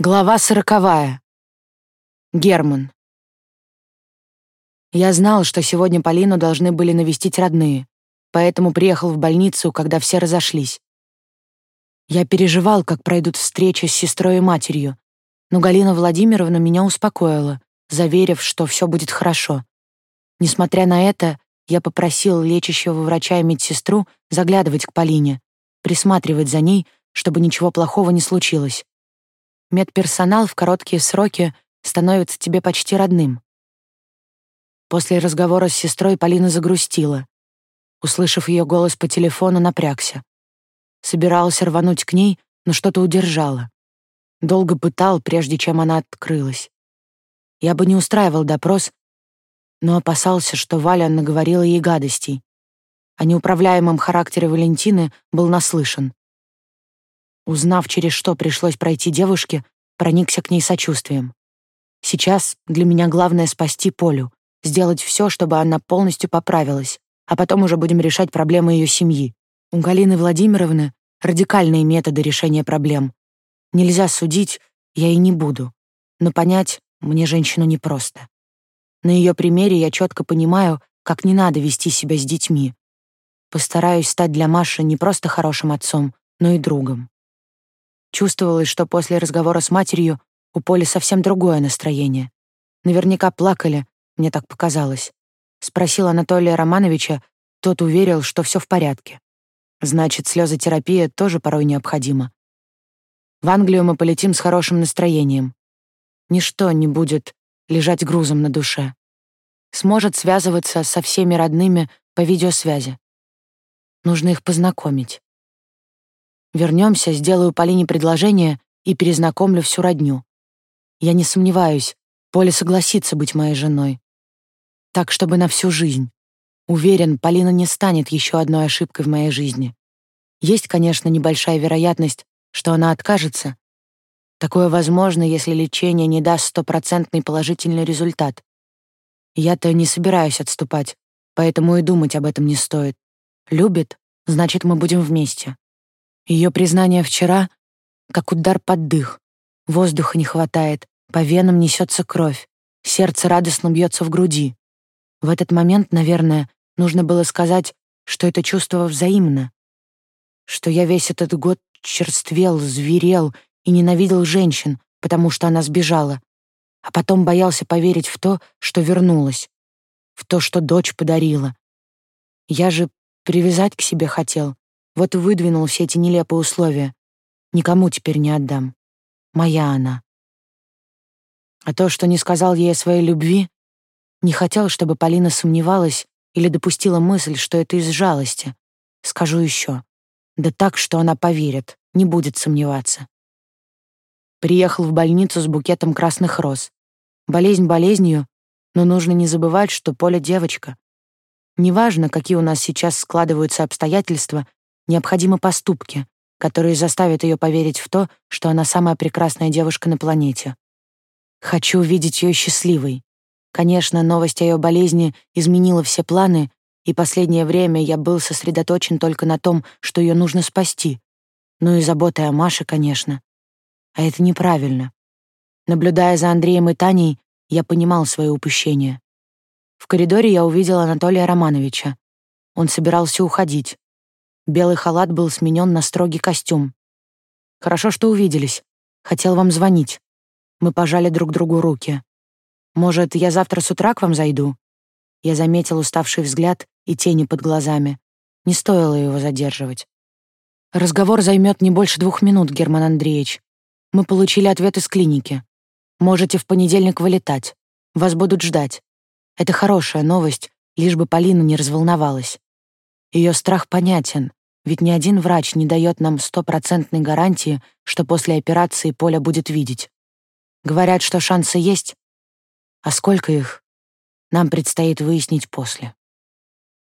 Глава сороковая. Герман. Я знал, что сегодня Полину должны были навестить родные, поэтому приехал в больницу, когда все разошлись. Я переживал, как пройдут встречи с сестрой и матерью, но Галина Владимировна меня успокоила, заверив, что все будет хорошо. Несмотря на это, я попросил лечащего врача и медсестру заглядывать к Полине, присматривать за ней, чтобы ничего плохого не случилось. Медперсонал в короткие сроки становится тебе почти родным. После разговора с сестрой Полина загрустила. Услышав ее голос по телефону, напрягся. Собирался рвануть к ней, но что-то удержало. Долго пытал, прежде чем она открылась. Я бы не устраивал допрос, но опасался, что Валя наговорила ей гадостей. О неуправляемом характере Валентины был наслышан. Узнав, через что пришлось пройти девушке, проникся к ней сочувствием. Сейчас для меня главное спасти Полю, сделать все, чтобы она полностью поправилась, а потом уже будем решать проблемы ее семьи. У Галины Владимировны радикальные методы решения проблем. Нельзя судить, я и не буду. Но понять мне женщину непросто. На ее примере я четко понимаю, как не надо вести себя с детьми. Постараюсь стать для Маши не просто хорошим отцом, но и другом. Чувствовалось, что после разговора с матерью у Поли совсем другое настроение. Наверняка плакали, мне так показалось. Спросил Анатолия Романовича, тот уверил, что все в порядке. Значит, слезотерапия тоже порой необходима. В Англию мы полетим с хорошим настроением. Ничто не будет лежать грузом на душе. Сможет связываться со всеми родными по видеосвязи. Нужно их познакомить. Вернемся, сделаю Полине предложение и перезнакомлю всю родню. Я не сомневаюсь, Поля согласится быть моей женой. Так, чтобы на всю жизнь. Уверен, Полина не станет еще одной ошибкой в моей жизни. Есть, конечно, небольшая вероятность, что она откажется. Такое возможно, если лечение не даст стопроцентный положительный результат. Я-то не собираюсь отступать, поэтому и думать об этом не стоит. Любит, значит, мы будем вместе. Ее признание вчера — как удар под дых. Воздуха не хватает, по венам несется кровь, сердце радостно бьется в груди. В этот момент, наверное, нужно было сказать, что это чувство взаимно, что я весь этот год черствел, зверел и ненавидел женщин, потому что она сбежала, а потом боялся поверить в то, что вернулась, в то, что дочь подарила. Я же привязать к себе хотел, вот и выдвинул все эти нелепые условия. Никому теперь не отдам. Моя она. А то, что не сказал ей о своей любви, не хотел, чтобы Полина сомневалась или допустила мысль, что это из жалости. Скажу еще. Да так, что она поверит, не будет сомневаться. Приехал в больницу с букетом красных роз. Болезнь болезнью, но нужно не забывать, что Поля девочка. Неважно, какие у нас сейчас складываются обстоятельства, Необходимы поступки, которые заставят ее поверить в то, что она самая прекрасная девушка на планете. Хочу видеть ее счастливой. Конечно, новость о ее болезни изменила все планы, и последнее время я был сосредоточен только на том, что ее нужно спасти. Ну и заботой о Маше, конечно. А это неправильно. Наблюдая за Андреем и Таней, я понимал свое упущение. В коридоре я увидел Анатолия Романовича. Он собирался уходить. Белый халат был сменен на строгий костюм. «Хорошо, что увиделись. Хотел вам звонить». Мы пожали друг другу руки. «Может, я завтра с утра к вам зайду?» Я заметил уставший взгляд и тени под глазами. Не стоило его задерживать. «Разговор займет не больше двух минут, Герман Андреевич. Мы получили ответ из клиники. Можете в понедельник вылетать. Вас будут ждать. Это хорошая новость, лишь бы Полина не разволновалась. Ее страх понятен. Ведь ни один врач не дает нам стопроцентной гарантии, что после операции Поля будет видеть. Говорят, что шансы есть. А сколько их, нам предстоит выяснить после.